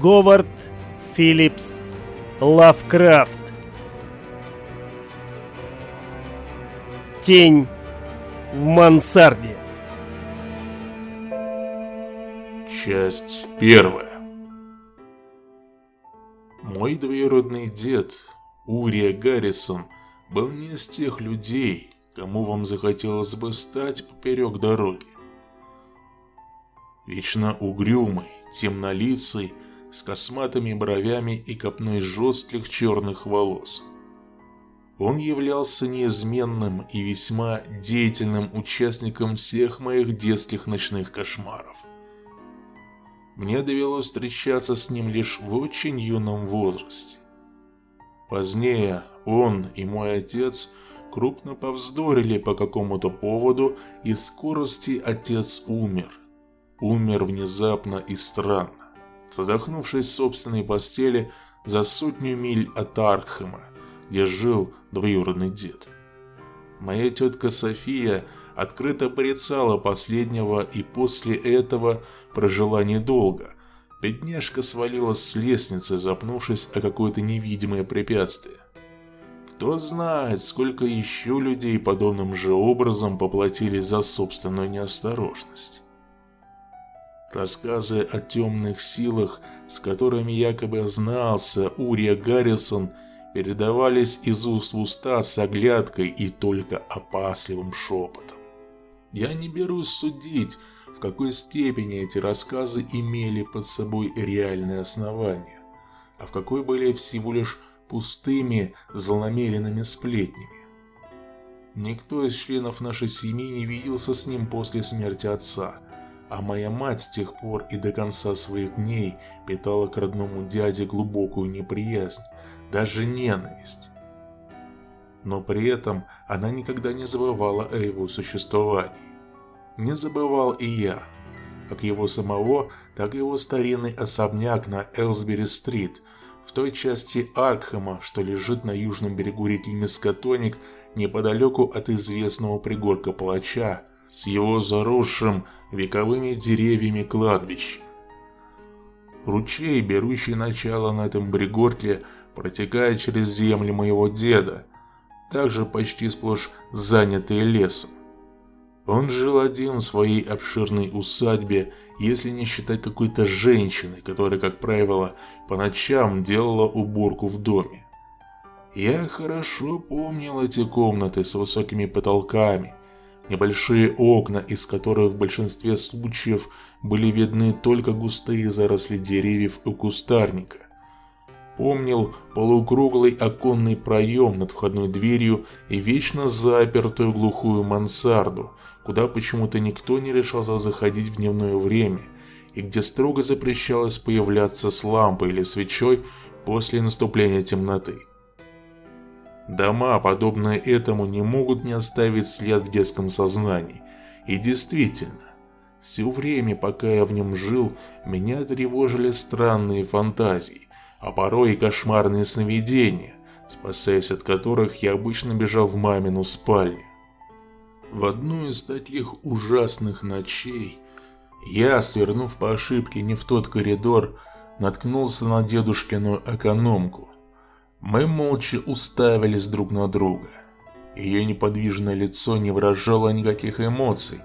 Говард Филлипс Лавкрафт. Тень в мансарде. Часть первая. Мой двоюродный дед, Урия Гаррисон, был не из тех людей, кому вам захотелось бы стать поперек дороги. Вечно угрюмый, темнолицый, с косматыми бровями и копной жестких черных волос. Он являлся неизменным и весьма деятельным участником всех моих детских ночных кошмаров. Мне довелось встречаться с ним лишь в очень юном возрасте. Позднее он и мой отец крупно повздорили по какому-то поводу, и скорости отец умер. Умер внезапно и странно задохнувшись в собственной постели за сотню миль от Архема, где жил двоюродный дед. Моя тетка София открыто порицала последнего и после этого прожила недолго. Бедняжка свалилась с лестницы, запнувшись о какое-то невидимое препятствие. Кто знает, сколько еще людей подобным же образом поплатились за собственную неосторожность. Рассказы о темных силах, с которыми якобы знался Урия Гаррисон, передавались из уст в уста с оглядкой и только опасливым шепотом. Я не берусь судить, в какой степени эти рассказы имели под собой реальное основание, а в какой были всего лишь пустыми, злонамеренными сплетнями. Никто из членов нашей семьи не виделся с ним после смерти отца – а моя мать с тех пор и до конца своих дней питала к родному дяде глубокую неприязнь, даже ненависть. Но при этом она никогда не забывала о его существовании. Не забывал и я, как его самого, так и его старинный особняк на Элсбери-стрит, в той части Аркхема, что лежит на южном берегу реки Мискатоник, неподалеку от известного пригорка Палача, с его заросшим вековыми деревьями кладбищем. Ручей, берущий начало на этом пригорке, протекает через земли моего деда, также почти сплошь занятые лесом. Он жил один в своей обширной усадьбе, если не считать какой-то женщины, которая, как правило, по ночам делала уборку в доме. Я хорошо помнил эти комнаты с высокими потолками, Небольшие окна, из которых в большинстве случаев были видны только густые заросли деревьев и кустарника. Помнил полукруглый оконный проем над входной дверью и вечно запертую глухую мансарду, куда почему-то никто не решался заходить в дневное время, и где строго запрещалось появляться с лампой или свечой после наступления темноты. Дома, подобные этому, не могут не оставить след в детском сознании. И действительно, все время, пока я в нем жил, меня тревожили странные фантазии, а порой и кошмарные сновидения, спасаясь от которых я обычно бежал в мамину спальню. В одну из таких ужасных ночей я, свернув по ошибке не в тот коридор, наткнулся на дедушкину экономку. Мы молча уставились друг на друга. Ее неподвижное лицо не выражало никаких эмоций.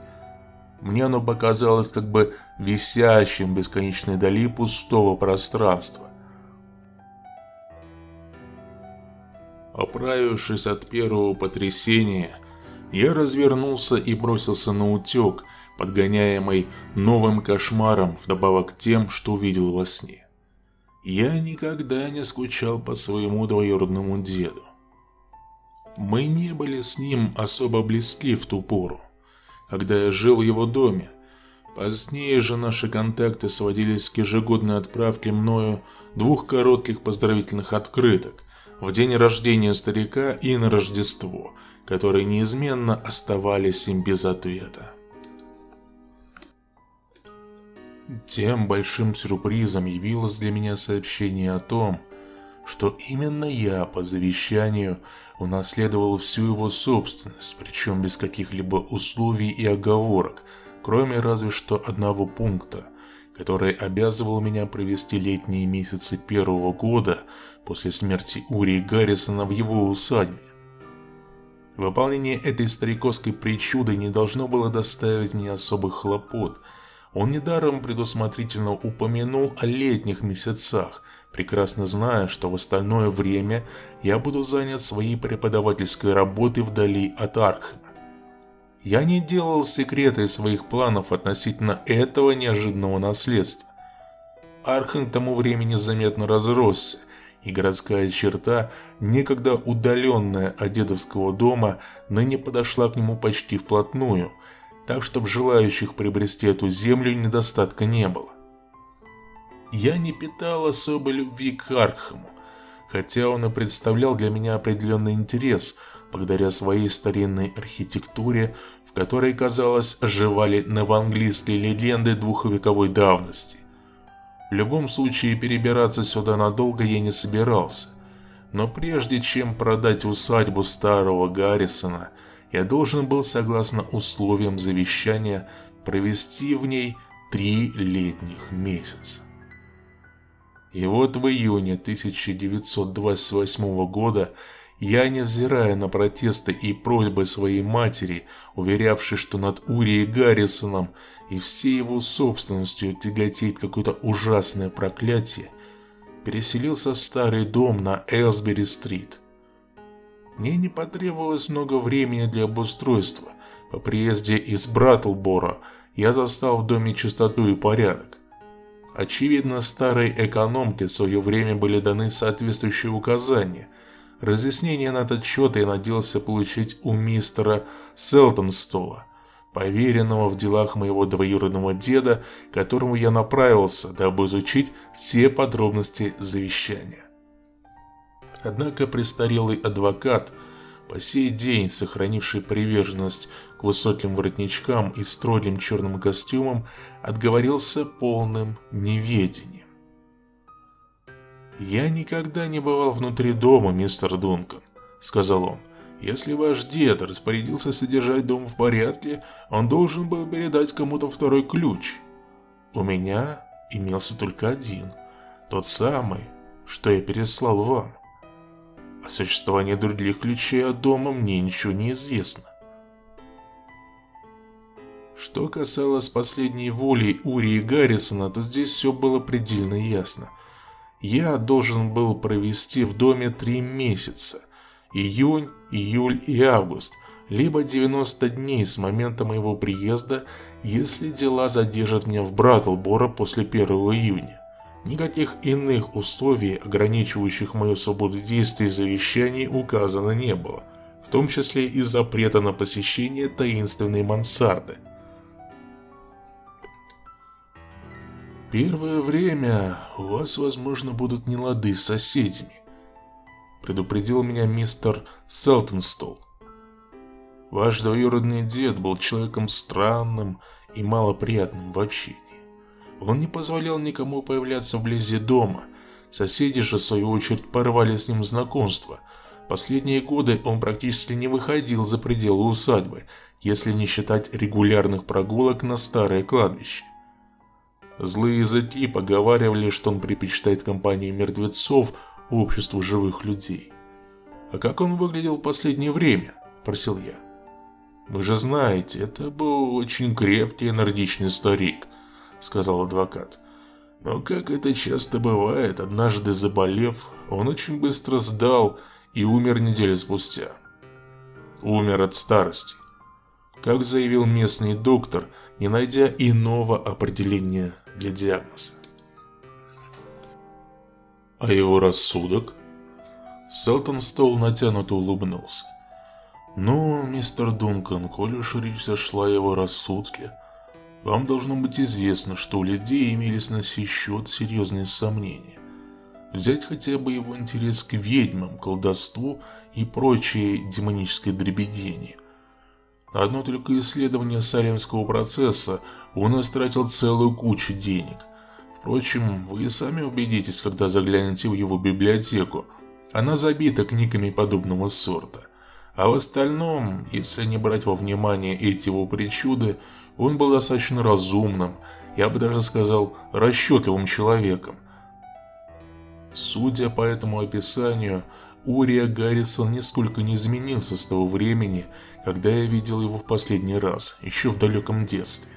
Мне оно показалось как бы висящим в бесконечной дали пустого пространства. Оправившись от первого потрясения, я развернулся и бросился на утек, подгоняемый новым кошмаром вдобавок к тем, что увидел во сне. Я никогда не скучал по своему двоюродному деду. Мы не были с ним особо близки в ту пору, когда я жил в его доме. Позднее же наши контакты сводились к ежегодной отправке мною двух коротких поздравительных открыток в день рождения старика и на Рождество, которые неизменно оставались им без ответа. Тем большим сюрпризом явилось для меня сообщение о том, что именно я по завещанию унаследовал всю его собственность, причем без каких-либо условий и оговорок, кроме разве что одного пункта, который обязывал меня провести летние месяцы первого года после смерти Урии Гаррисона в его усадьбе. Выполнение этой стариковской причуды не должно было доставить мне особых хлопот. Он недаром предусмотрительно упомянул о летних месяцах, прекрасно зная, что в остальное время я буду занят своей преподавательской работой вдали от Аркхема. Я не делал секрета из своих планов относительно этого неожиданного наследства. Архен к тому времени заметно разросся, и городская черта, некогда удаленная от дедовского дома, ныне подошла к нему почти вплотную, так что в желающих приобрести эту землю недостатка не было. Я не питал особой любви к Архаму, хотя он и представлял для меня определенный интерес, благодаря своей старинной архитектуре, в которой, казалось, оживали новоанглийские легенды двухвековой давности. В любом случае перебираться сюда надолго я не собирался. Но прежде чем продать усадьбу старого Гаррисона, я должен был, согласно условиям завещания, провести в ней три летних месяца. И вот в июне 1928 года я, невзирая на протесты и просьбы своей матери, уверявшей, что над Урией Гаррисоном и всей его собственностью тяготеет какое-то ужасное проклятие, переселился в старый дом на Элсбери-стрит. Мне не потребовалось много времени для обустройства. По приезде из Браттлбора я застал в доме чистоту и порядок. Очевидно, старой экономке в свое время были даны соответствующие указания – Разъяснение на этот счет я надеялся получить у мистера Селтонстола, поверенного в делах моего двоюродного деда, к которому я направился, дабы изучить все подробности завещания. Однако престарелый адвокат, по сей день сохранивший приверженность к высоким воротничкам и строгим черным костюмам, отговорился полным неведением. «Я никогда не бывал внутри дома, мистер Дункан», — сказал он. «Если ваш дед распорядился содержать дом в порядке, он должен был передать кому-то второй ключ. У меня имелся только один, тот самый, что я переслал вам. О существовании других ключей от дома мне ничего не известно. Что касалось последней воли Ури Гаррисона, то здесь все было предельно ясно – я должен был провести в доме три месяца. Июнь, июль и август, либо 90 дней с момента моего приезда, если дела задержат меня в Браттлборо после 1 июня. Никаких иных условий, ограничивающих мою свободу действий завещаний, указано не было, в том числе и запрета на посещение таинственной мансарды – Первое время у вас, возможно, будут нелады с соседями, предупредил меня мистер Селтонстол. Ваш двоюродный дед был человеком странным и малоприятным в общении. Он не позволял никому появляться вблизи дома. Соседи же, в свою очередь, порвали с ним знакомство. Последние годы он практически не выходил за пределы усадьбы, если не считать регулярных прогулок на старое кладбище. Злые языки поговаривали, что он предпочитает компании мертвецов обществу живых людей. «А как он выглядел в последнее время?» – просил я. «Вы же знаете, это был очень крепкий энергичный старик», – сказал адвокат. «Но как это часто бывает, однажды заболев, он очень быстро сдал и умер неделю спустя. Умер от старости. Как заявил местный доктор, не найдя иного определения для диагноза. А его рассудок? Селтон Стол натянуто улыбнулся. «Ну, мистер Дункан, коль уж речь зашла о его рассудке, вам должно быть известно, что у людей имелись на сей счет серьезные сомнения. Взять хотя бы его интерес к ведьмам, колдовству и прочее демоническое дребедение. Одно только исследование салемского процесса он истратил целую кучу денег. Впрочем, вы и сами убедитесь, когда заглянете в его библиотеку. Она забита книгами подобного сорта. А в остальном, если не брать во внимание эти его причуды, он был достаточно разумным, я бы даже сказал, расчетливым человеком. Судя по этому описанию, Урия Гаррисон нисколько не изменился с того времени, когда я видел его в последний раз, еще в далеком детстве.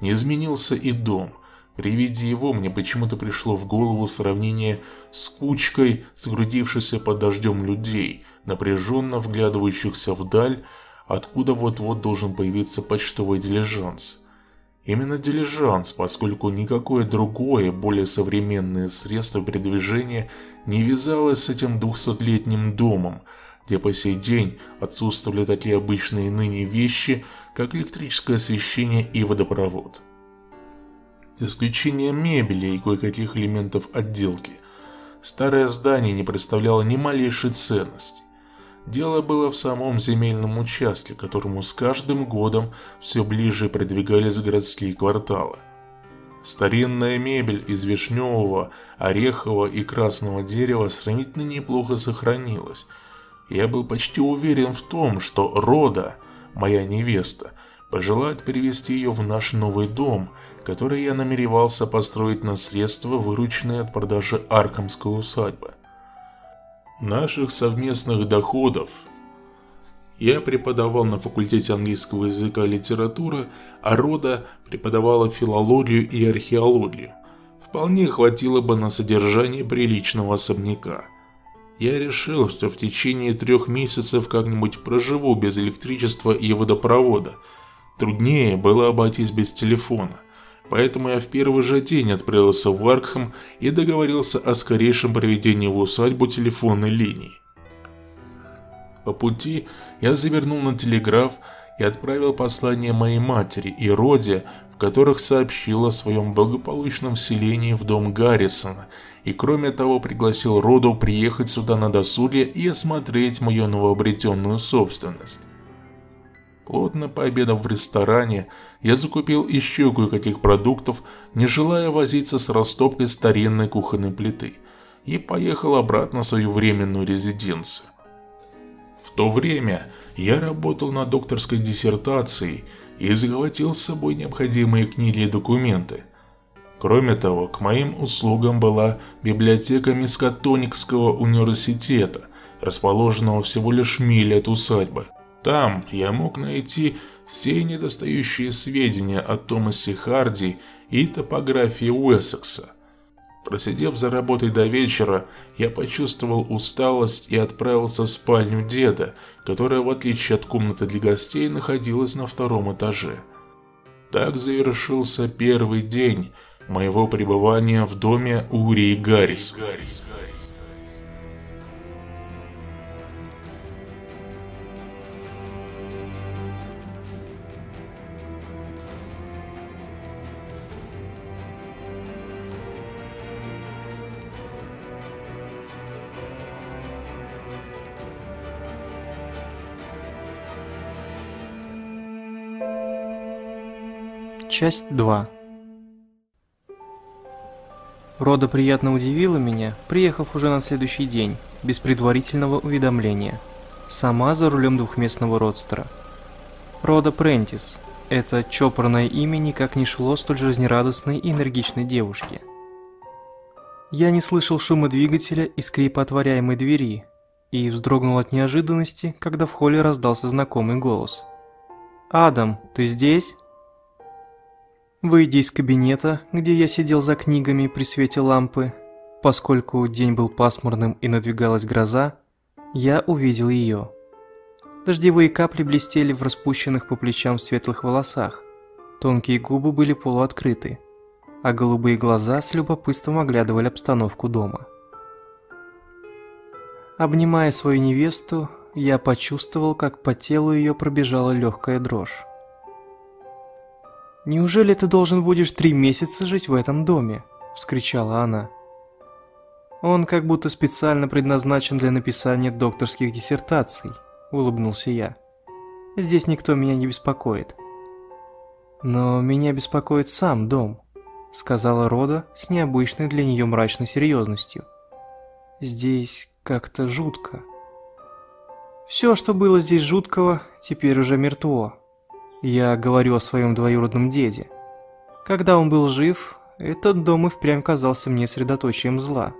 Не изменился и дом. При виде его мне почему-то пришло в голову сравнение с кучкой сгрудившихся под дождем людей, напряженно вглядывающихся вдаль, откуда вот-вот должен появиться почтовый дилижанс. Именно дилижанс, поскольку никакое другое, более современное средство передвижения не вязалось с этим двухсотлетним домом, где по сей день отсутствовали такие обычные ныне вещи, как электрическое освещение и водопровод. За исключением мебели и кое-каких элементов отделки, старое здание не представляло ни малейшей ценности. Дело было в самом земельном участке, которому с каждым годом все ближе продвигались городские кварталы. Старинная мебель из вишневого, орехового и красного дерева сравнительно неплохо сохранилась. Я был почти уверен в том, что Рода, моя невеста, пожелает перевести ее в наш новый дом, который я намеревался построить на средства, вырученные от продажи Архамской усадьбы наших совместных доходов. Я преподавал на факультете английского языка и литературы, а Рода преподавала филологию и археологию. Вполне хватило бы на содержание приличного особняка. Я решил, что в течение трех месяцев как-нибудь проживу без электричества и водопровода. Труднее было обойтись без телефона. Поэтому я в первый же день отправился в Аркхам и договорился о скорейшем проведении в усадьбу телефонной линии. По пути я завернул на телеграф и отправил послание моей матери и Роде, в которых сообщил о своем благополучном вселении в дом Гаррисона, и кроме того пригласил Роду приехать сюда на досуге и осмотреть мою новообретенную собственность. Плотно пообедав в ресторане, я закупил еще кое-каких продуктов, не желая возиться с растопкой старинной кухонной плиты, и поехал обратно в свою временную резиденцию. В то время я работал над докторской диссертацией и захватил с собой необходимые книги и документы. Кроме того, к моим услугам была библиотека Мискатоникского университета, расположенного всего лишь миле от усадьбы. Там я мог найти все недостающие сведения о Томасе Харди и топографии Уэссекса. Просидев за работой до вечера, я почувствовал усталость и отправился в спальню деда, которая, в отличие от комнаты для гостей, находилась на втором этаже. Так завершился первый день моего пребывания в доме Урии Гаррис. Гаррис. Часть 2 Рода приятно удивила меня, приехав уже на следующий день, без предварительного уведомления. Сама за рулем двухместного родстера. Рода Прентис. Это чопорное имя никак не шло столь жизнерадостной и энергичной девушке. Я не слышал шума двигателя и скрипа отворяемой двери, и вздрогнул от неожиданности, когда в холле раздался знакомый голос. «Адам, ты здесь?» Выйдя из кабинета, где я сидел за книгами при свете лампы, поскольку день был пасмурным и надвигалась гроза, я увидел ее. Дождевые капли блестели в распущенных по плечам светлых волосах, тонкие губы были полуоткрыты, а голубые глаза с любопытством оглядывали обстановку дома. Обнимая свою невесту, я почувствовал, как по телу ее пробежала легкая дрожь. «Неужели ты должен будешь три месяца жить в этом доме?» – вскричала она. «Он как будто специально предназначен для написания докторских диссертаций», – улыбнулся я. «Здесь никто меня не беспокоит». «Но меня беспокоит сам дом», – сказала Рода с необычной для нее мрачной серьезностью. «Здесь как-то жутко». Все, что было здесь жуткого, теперь уже мертво. Я говорю о своем двоюродном деде. Когда он был жив, этот дом и впрямь казался мне средоточием зла.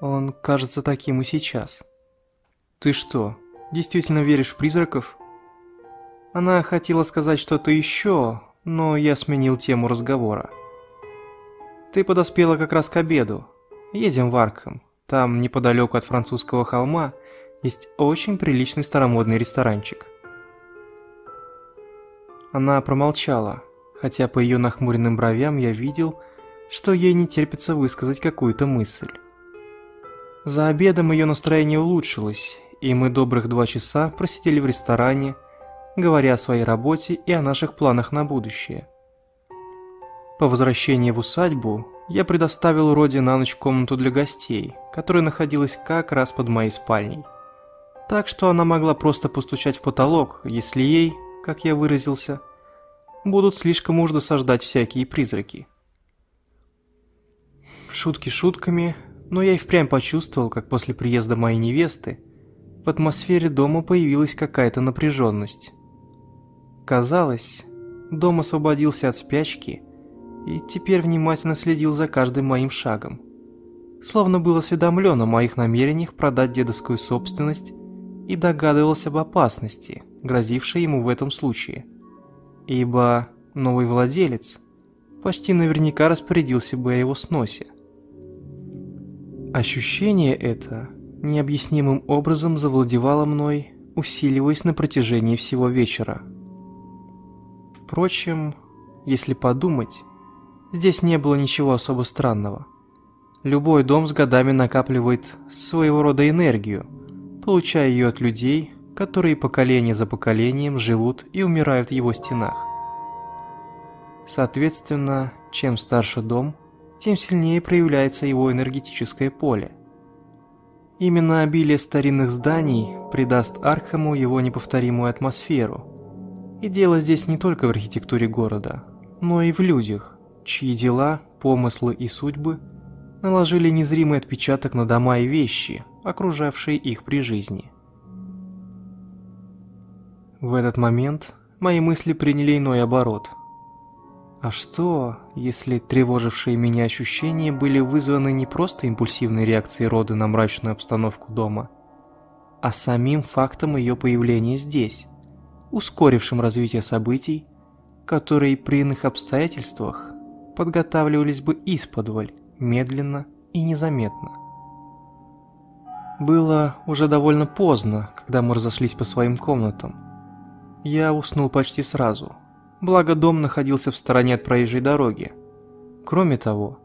Он кажется таким и сейчас. Ты что, действительно веришь в призраков? Она хотела сказать что-то еще, но я сменил тему разговора. Ты подоспела как раз к обеду. Едем в Аркхам. Там, неподалеку от французского холма, есть очень приличный старомодный ресторанчик. Она промолчала, хотя по ее нахмуренным бровям я видел, что ей не терпится высказать какую-то мысль. За обедом ее настроение улучшилось, и мы добрых два часа просидели в ресторане, говоря о своей работе и о наших планах на будущее. По возвращении в усадьбу я предоставил Роди на ночь комнату для гостей, которая находилась как раз под моей спальней. Так что она могла просто постучать в потолок, если ей, как я выразился, будут слишком уж досаждать всякие призраки. Шутки шутками, но я и впрямь почувствовал, как после приезда моей невесты в атмосфере дома появилась какая-то напряженность. Казалось, дом освободился от спячки и теперь внимательно следил за каждым моим шагом. Словно был осведомлен о моих намерениях продать дедовскую собственность и догадывался об опасности, грозившей ему в этом случае. Ибо новый владелец почти наверняка распорядился бы о его сносе. Ощущение это необъяснимым образом завладевало мной, усиливаясь на протяжении всего вечера. Впрочем, если подумать, здесь не было ничего особо странного. Любой дом с годами накапливает своего рода энергию, получая ее от людей, которые поколение за поколением живут и умирают в его стенах. Соответственно, чем старше дом, тем сильнее проявляется его энергетическое поле. Именно обилие старинных зданий придаст Архаму его неповторимую атмосферу. И дело здесь не только в архитектуре города, но и в людях, чьи дела, помыслы и судьбы наложили незримый отпечаток на дома и вещи, окружавшие их при жизни. В этот момент мои мысли приняли иной оборот – а что, если тревожившие меня ощущения были вызваны не просто импульсивной реакцией рода на мрачную обстановку дома, а самим фактом ее появления здесь, ускорившим развитие событий, которые при иных обстоятельствах подготавливались бы исподволь, медленно и незаметно. Было уже довольно поздно, когда мы разошлись по своим комнатам. Я уснул почти сразу – благо дом находился в стороне от проезжей дороги. Кроме того,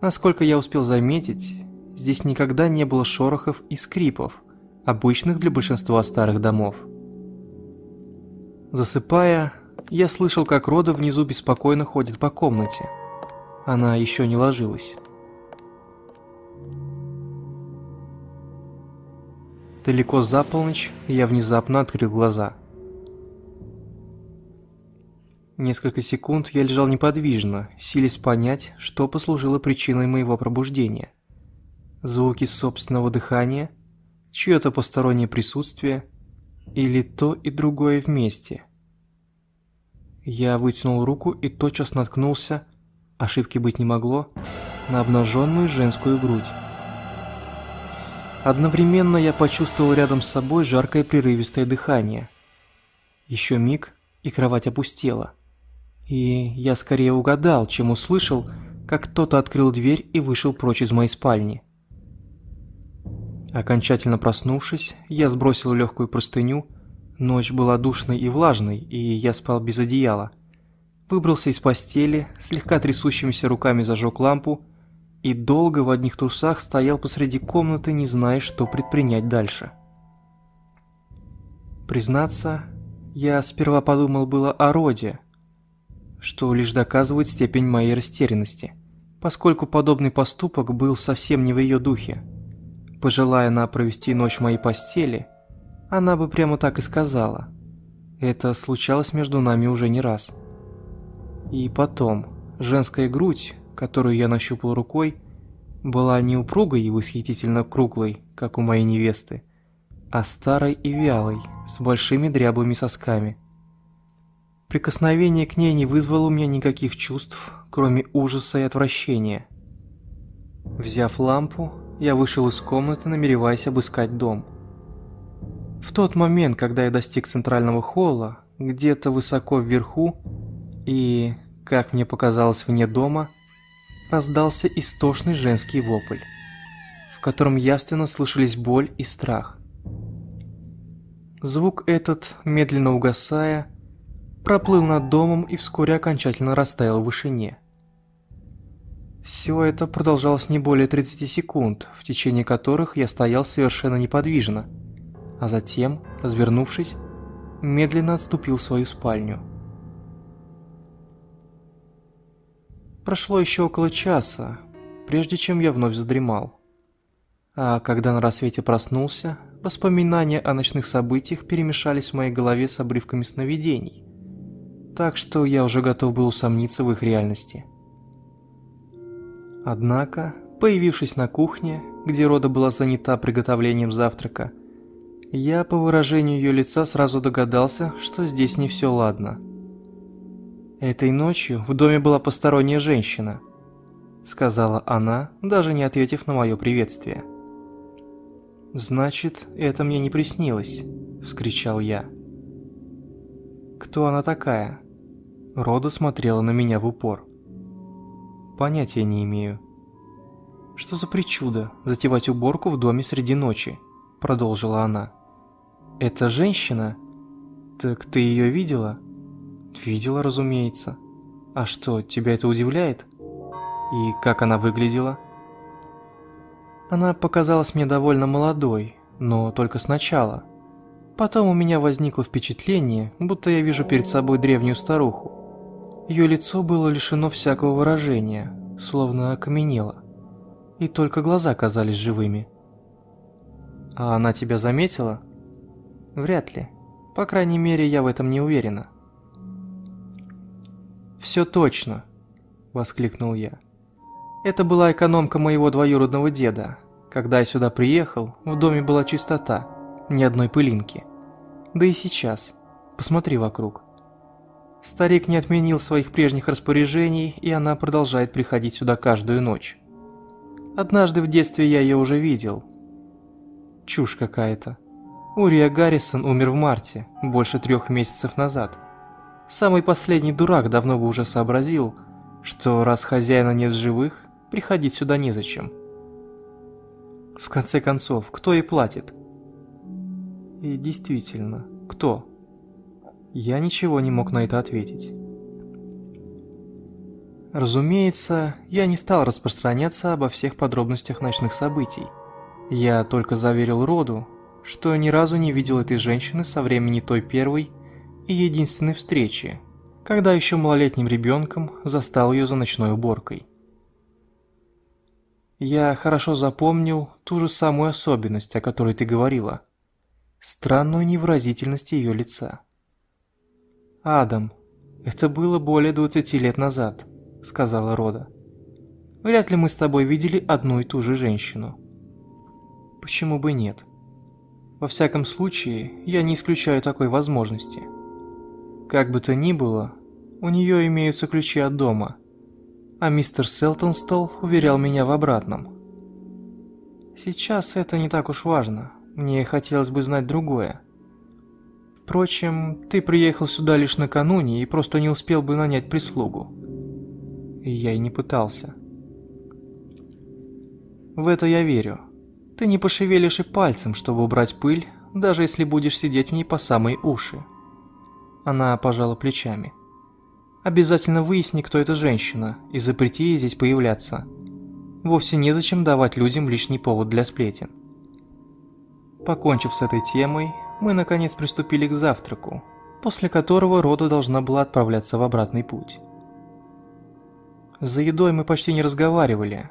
насколько я успел заметить, здесь никогда не было шорохов и скрипов, обычных для большинства старых домов. Засыпая, я слышал, как Рода внизу беспокойно ходит по комнате. Она еще не ложилась. Далеко за полночь я внезапно открыл глаза – Несколько секунд я лежал неподвижно, силясь понять, что послужило причиной моего пробуждения. Звуки собственного дыхания, чье-то постороннее присутствие или то и другое вместе. Я вытянул руку и тотчас наткнулся, ошибки быть не могло, на обнаженную женскую грудь. Одновременно я почувствовал рядом с собой жаркое прерывистое дыхание. Еще миг, и кровать опустела. И я скорее угадал, чем услышал, как кто-то открыл дверь и вышел прочь из моей спальни. Окончательно проснувшись, я сбросил легкую простыню. Ночь была душной и влажной, и я спал без одеяла. Выбрался из постели, слегка трясущимися руками зажег лампу и долго в одних трусах стоял посреди комнаты, не зная, что предпринять дальше. Признаться, я сперва подумал было о роде, что лишь доказывает степень моей растерянности, поскольку подобный поступок был совсем не в ее духе. Пожелая она провести ночь в моей постели, она бы прямо так и сказала. Это случалось между нами уже не раз. И потом, женская грудь, которую я нащупал рукой, была не упругой и восхитительно круглой, как у моей невесты, а старой и вялой, с большими дряблыми сосками. Прикосновение к ней не вызвало у меня никаких чувств, кроме ужаса и отвращения. Взяв лампу, я вышел из комнаты, намереваясь обыскать дом. В тот момент, когда я достиг центрального холла, где-то высоко вверху и, как мне показалось, вне дома, раздался истошный женский вопль, в котором явственно слышались боль и страх. Звук этот, медленно угасая, проплыл над домом и вскоре окончательно растаял в вышине. Все это продолжалось не более 30 секунд, в течение которых я стоял совершенно неподвижно, а затем, развернувшись, медленно отступил в свою спальню. Прошло еще около часа, прежде чем я вновь задремал. А когда на рассвете проснулся, воспоминания о ночных событиях перемешались в моей голове с обрывками сновидений, так что я уже готов был усомниться в их реальности. Однако, появившись на кухне, где Рода была занята приготовлением завтрака, я по выражению ее лица сразу догадался, что здесь не все ладно. «Этой ночью в доме была посторонняя женщина», — сказала она, даже не ответив на мое приветствие. «Значит, это мне не приснилось», — вскричал я. «Кто она такая?» Рода смотрела на меня в упор. Понятия не имею. Что за причуда затевать уборку в доме среди ночи? Продолжила она. Это женщина? Так ты ее видела? Видела, разумеется. А что, тебя это удивляет? И как она выглядела? Она показалась мне довольно молодой, но только сначала. Потом у меня возникло впечатление, будто я вижу перед собой древнюю старуху. Ее лицо было лишено всякого выражения, словно окаменело. И только глаза казались живыми. «А она тебя заметила?» «Вряд ли. По крайней мере, я в этом не уверена». «Все точно!» – воскликнул я. «Это была экономка моего двоюродного деда. Когда я сюда приехал, в доме была чистота, ни одной пылинки. Да и сейчас. Посмотри вокруг». Старик не отменил своих прежних распоряжений, и она продолжает приходить сюда каждую ночь. Однажды в детстве я ее уже видел. Чушь какая-то. Урия Гаррисон умер в марте, больше трех месяцев назад. Самый последний дурак давно бы уже сообразил, что раз хозяина нет в живых, приходить сюда незачем. В конце концов, кто ей платит? И действительно, кто? Я ничего не мог на это ответить. Разумеется, я не стал распространяться обо всех подробностях ночных событий. Я только заверил Роду, что ни разу не видел этой женщины со времени той первой и единственной встречи, когда еще малолетним ребенком застал ее за ночной уборкой. Я хорошо запомнил ту же самую особенность, о которой ты говорила. Странную невыразительность ее лица. «Адам, это было более 20 лет назад», — сказала Рода. «Вряд ли мы с тобой видели одну и ту же женщину». «Почему бы нет?» «Во всяком случае, я не исключаю такой возможности. Как бы то ни было, у нее имеются ключи от дома, а мистер Селтонстол уверял меня в обратном». «Сейчас это не так уж важно, мне хотелось бы знать другое». Впрочем, ты приехал сюда лишь накануне и просто не успел бы нанять прислугу. И я и не пытался. В это я верю. Ты не пошевелишь и пальцем, чтобы убрать пыль, даже если будешь сидеть в ней по самые уши. Она пожала плечами. Обязательно выясни, кто эта женщина, и запрети ей здесь появляться. Вовсе незачем давать людям лишний повод для сплетен. Покончив с этой темой, мы наконец приступили к завтраку, после которого Рода должна была отправляться в обратный путь. За едой мы почти не разговаривали.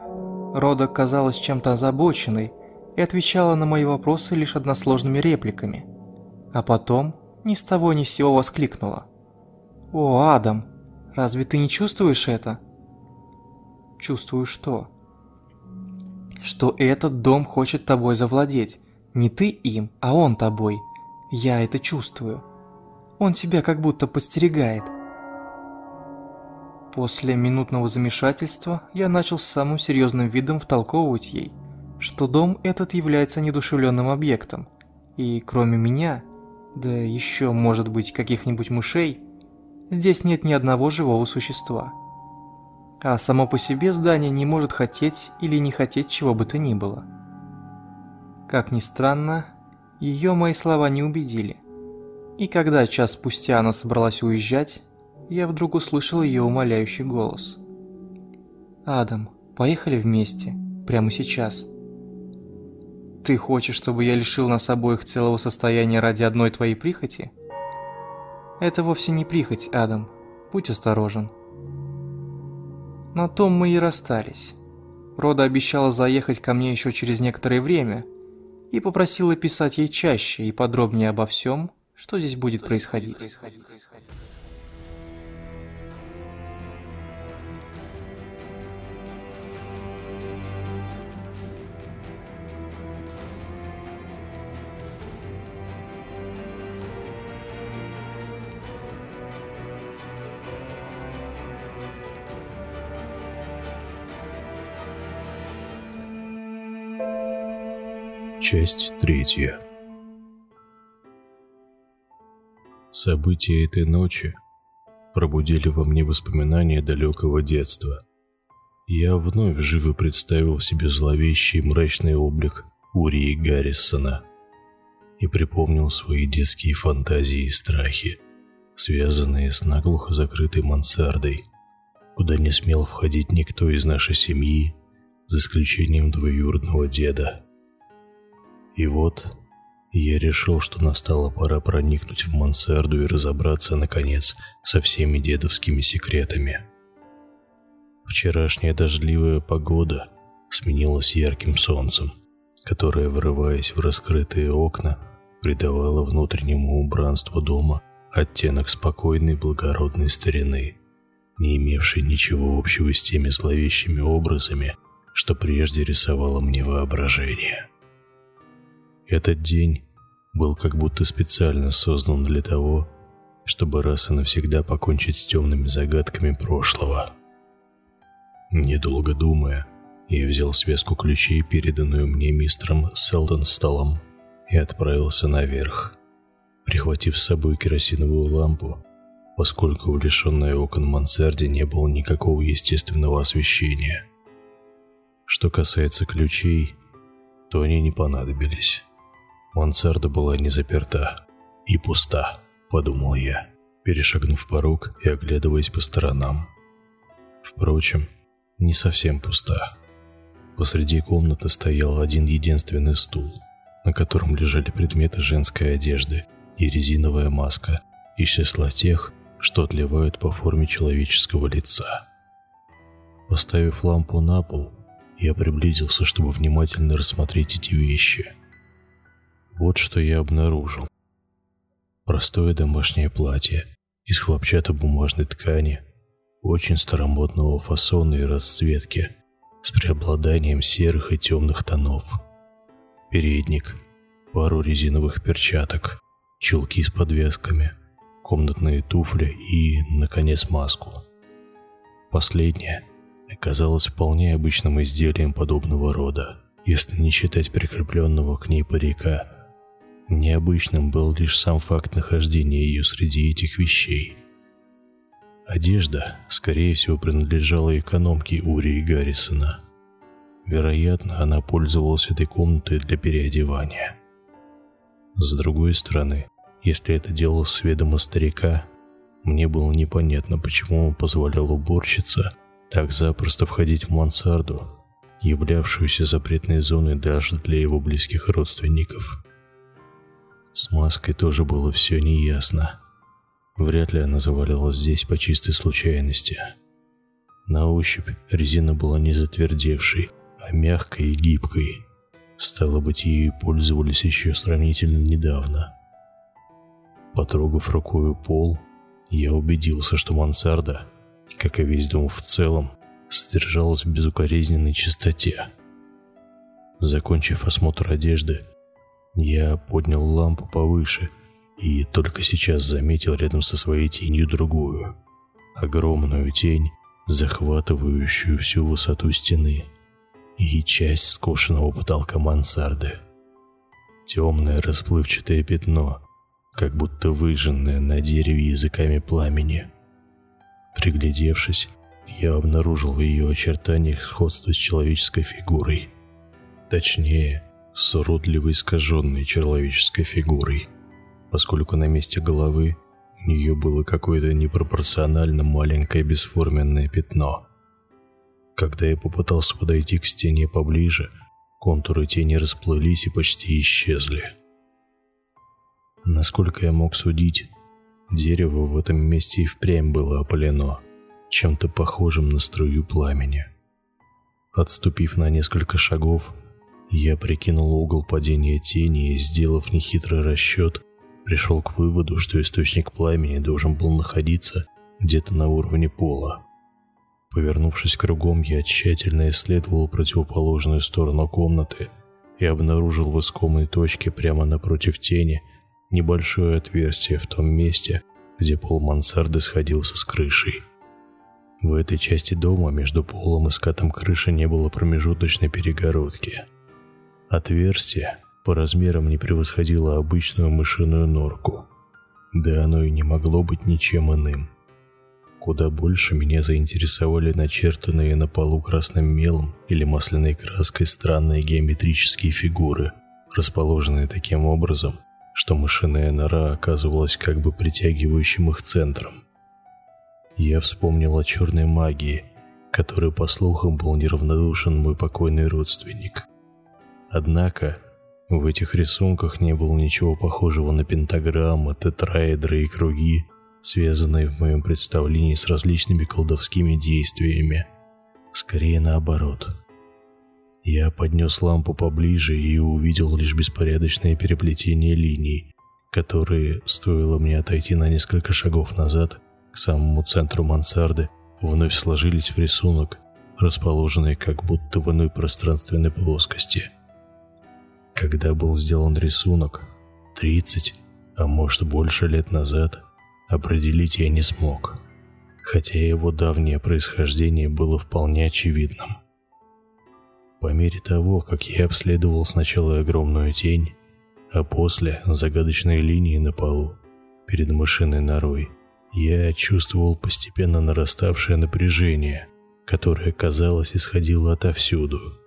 Рода казалась чем-то озабоченной и отвечала на мои вопросы лишь односложными репликами. А потом ни с того ни с сего воскликнула. «О, Адам, разве ты не чувствуешь это?» «Чувствую что?» «Что этот дом хочет тобой завладеть, Не ты им, а он тобой. Я это чувствую. Он тебя как будто подстерегает. После минутного замешательства я начал с самым серьезным видом втолковывать ей, что дом этот является недушевленным объектом, и кроме меня, да еще, может быть, каких-нибудь мышей, здесь нет ни одного живого существа. А само по себе здание не может хотеть или не хотеть чего бы то ни было. Как ни странно, ее мои слова не убедили. И когда час спустя она собралась уезжать, я вдруг услышал ее умоляющий голос. «Адам, поехали вместе, прямо сейчас». «Ты хочешь, чтобы я лишил нас обоих целого состояния ради одной твоей прихоти?» «Это вовсе не прихоть, Адам. Будь осторожен». На том мы и расстались. Рода обещала заехать ко мне еще через некоторое время и попросила писать ей чаще и подробнее обо всем, что здесь будет происходить. Часть третья. События этой ночи пробудили во мне воспоминания далекого детства. Я вновь живо представил себе зловещий мрачный облик Урии Гаррисона и припомнил свои детские фантазии и страхи, связанные с наглухо закрытой мансардой, куда не смел входить никто из нашей семьи, за исключением двоюродного деда. И вот я решил, что настала пора проникнуть в мансарду и разобраться, наконец, со всеми дедовскими секретами. Вчерашняя дождливая погода сменилась ярким солнцем, которое, врываясь в раскрытые окна, придавало внутреннему убранству дома оттенок спокойной благородной старины, не имевшей ничего общего с теми зловещими образами, что прежде рисовало мне воображение. Этот день был как будто специально создан для того, чтобы раз и навсегда покончить с темными загадками прошлого. Недолго думая, я взял связку ключей, переданную мне мистером Селденсталом, и отправился наверх, прихватив с собой керосиновую лампу, поскольку в лишенной окон мансарде не было никакого естественного освещения. Что касается ключей, то они не понадобились. Мансарда была не заперта и пуста, подумал я, перешагнув порог и оглядываясь по сторонам. Впрочем, не совсем пуста. Посреди комнаты стоял один единственный стул, на котором лежали предметы женской одежды и резиновая маска из числа тех, что отливают по форме человеческого лица. Поставив лампу на пол, я приблизился, чтобы внимательно рассмотреть эти вещи – вот что я обнаружил. Простое домашнее платье из хлопчатобумажной ткани, очень старомодного фасона и расцветки, с преобладанием серых и темных тонов. Передник, пару резиновых перчаток, чулки с подвесками, комнатные туфли и, наконец, маску. Последнее оказалось вполне обычным изделием подобного рода, если не считать прикрепленного к ней парика – Необычным был лишь сам факт нахождения ее среди этих вещей. Одежда, скорее всего, принадлежала экономке Урии Гаррисона. Вероятно, она пользовалась этой комнатой для переодевания. С другой стороны, если это делал с ведома старика, мне было непонятно, почему он позволял уборщице так запросто входить в мансарду, являвшуюся запретной зоной даже для его близких родственников. С маской тоже было все неясно. Вряд ли она завалялась здесь по чистой случайности. На ощупь резина была не затвердевшей, а мягкой и гибкой. Стало быть, ею пользовались еще сравнительно недавно. Потрогав рукой пол, я убедился, что мансарда, как и весь дом в целом, содержалась в безукоризненной чистоте. Закончив осмотр одежды, Я поднял лампу повыше и только сейчас заметил рядом со своей тенью другую. Огромную тень, захватывающую всю высоту стены и часть скошенного потолка мансарды. Темное расплывчатое пятно, как будто выжженное на дереве языками пламени. Приглядевшись, я обнаружил в ее очертаниях сходство с человеческой фигурой. Точнее, с уродливо искаженной человеческой фигурой, поскольку на месте головы у нее было какое-то непропорционально маленькое бесформенное пятно. Когда я попытался подойти к стене поближе, контуры тени расплылись и почти исчезли. Насколько я мог судить, дерево в этом месте и впрямь было опалено, чем-то похожим на струю пламени. Отступив на несколько шагов, я прикинул угол падения тени и, сделав нехитрый расчет, пришел к выводу, что источник пламени должен был находиться где-то на уровне пола. Повернувшись кругом, я тщательно исследовал противоположную сторону комнаты и обнаружил в искомой точке прямо напротив тени небольшое отверстие в том месте, где пол мансарды сходился с крышей. В этой части дома между полом и скатом крыши не было промежуточной перегородки. Отверстие по размерам не превосходило обычную мышиную норку. Да оно и не могло быть ничем иным. Куда больше меня заинтересовали начертанные на полу красным мелом или масляной краской странные геометрические фигуры, расположенные таким образом, что мышиная нора оказывалась как бы притягивающим их центром. Я вспомнил о черной магии, которой, по слухам, был неравнодушен мой покойный родственник. Однако в этих рисунках не было ничего похожего на пентаграммы, тетраэдры и круги, связанные в моем представлении с различными колдовскими действиями. Скорее наоборот. Я поднес лампу поближе и увидел лишь беспорядочное переплетение линий, которые, стоило мне отойти на несколько шагов назад, к самому центру мансарды, вновь сложились в рисунок, расположенный как будто в иной пространственной плоскости – когда был сделан рисунок, 30, а может больше лет назад, определить я не смог, хотя его давнее происхождение было вполне очевидным. По мере того, как я обследовал сначала огромную тень, а после загадочные линии на полу перед мышиной норой, я чувствовал постепенно нараставшее напряжение, которое, казалось, исходило отовсюду –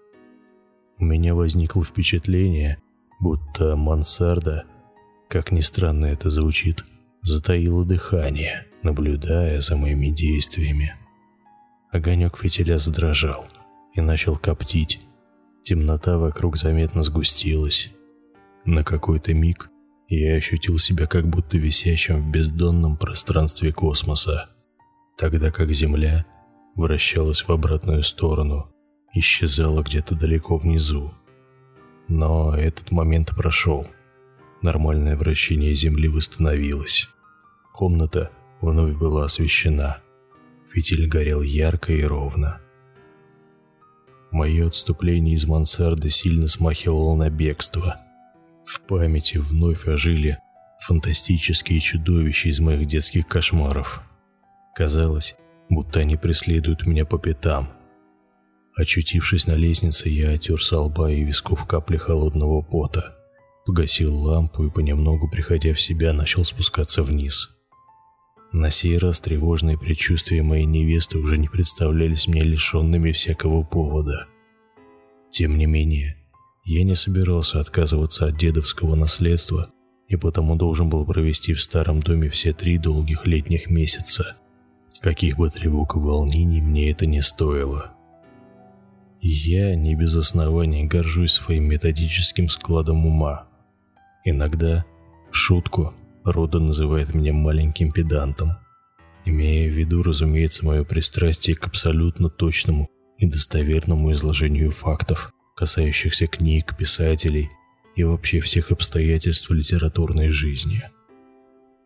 у меня возникло впечатление, будто мансарда, как ни странно это звучит, затаила дыхание, наблюдая за моими действиями. Огонек фитиля задрожал и начал коптить. Темнота вокруг заметно сгустилась. На какой-то миг я ощутил себя как будто висящим в бездонном пространстве космоса, тогда как Земля вращалась в обратную сторону, исчезала где-то далеко внизу. Но этот момент прошел. Нормальное вращение Земли восстановилось. Комната вновь была освещена. Фитиль горел ярко и ровно. Мое отступление из мансарды сильно смахивало на бегство. В памяти вновь ожили фантастические чудовища из моих детских кошмаров. Казалось, будто они преследуют меня по пятам – Очутившись на лестнице, я отер со лба и висков капли холодного пота. Погасил лампу и понемногу, приходя в себя, начал спускаться вниз. На сей раз тревожные предчувствия моей невесты уже не представлялись мне лишенными всякого повода. Тем не менее, я не собирался отказываться от дедовского наследства и потому должен был провести в старом доме все три долгих летних месяца. Каких бы тревог и волнений мне это не стоило. Я не без оснований горжусь своим методическим складом ума. Иногда, в шутку, Рода называет меня маленьким педантом, имея в виду, разумеется, мое пристрастие к абсолютно точному и достоверному изложению фактов, касающихся книг, писателей и вообще всех обстоятельств литературной жизни.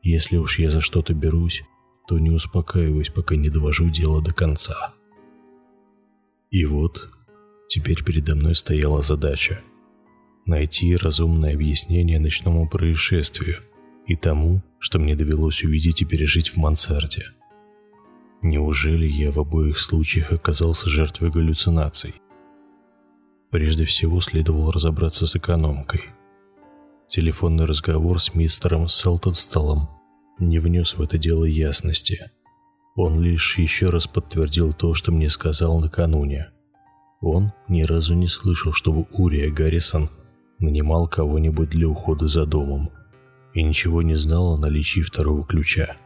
Если уж я за что-то берусь, то не успокаиваюсь, пока не довожу дело до конца. И вот Теперь передо мной стояла задача. найти разумное объяснение ночному происшествию и тому, что мне довелось увидеть и пережить в мансарде. Неужели я в обоих случаях оказался жертвой галлюцинаций? Прежде всего следовало разобраться с экономкой. Телефонный разговор с мистером Селтонсталом не внес в это дело ясности. Он лишь еще раз подтвердил то, что мне сказал накануне. Он ни разу не слышал, чтобы Урия Гаррисон нанимал кого-нибудь для ухода за домом и ничего не знал о наличии второго ключа.